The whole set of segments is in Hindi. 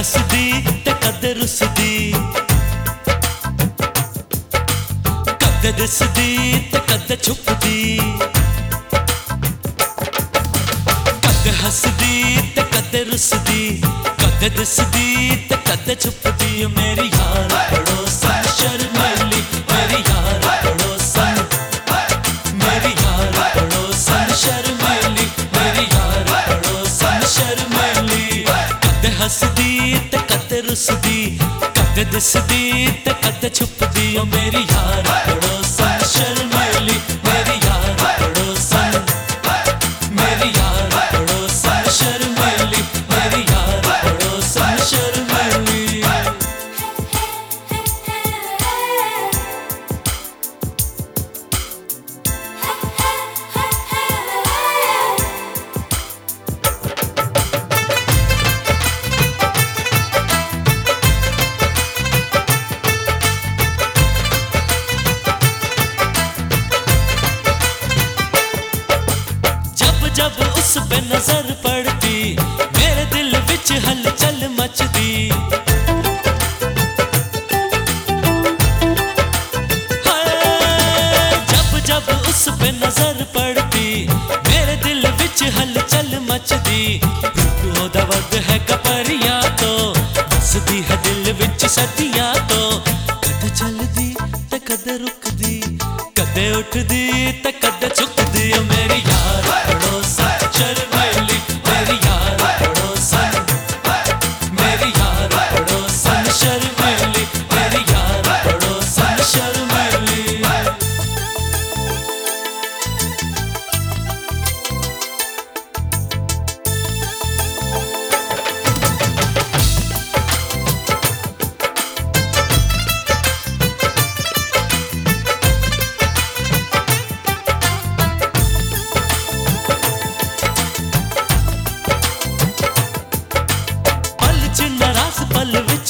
हसदी ते कद रुसदी। कद दिसदी ते कद छुपदी। कद हसदी ते कद रुसदी। कद दिसदी ते कद छुपदी मेरी या दिसदी कद दिसदी कद छुपदी ओ मेरी यार। उस पे नज़र पड़ती, मेरे दिल विच हलचल मचदी जब जब उस पे नज़र पड़ती, मेरे दिल हलचल है कपरिया तो हसदी है दिल विच सदियाँ तो। कद चलदी ते कद रुकदी, कदे उठदी ते कदे झुकदी मेरी यार। ਪਲ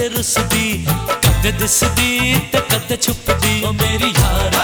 ਤੇ ਕਦੇ ਰੁੱਸਦੀ ਕਦੇ ਦਿਸਦੀ ਤੇ ਕਦੇ ਛੁਪਦੀ ਓ ਮੇਰੀ ਯਾਰ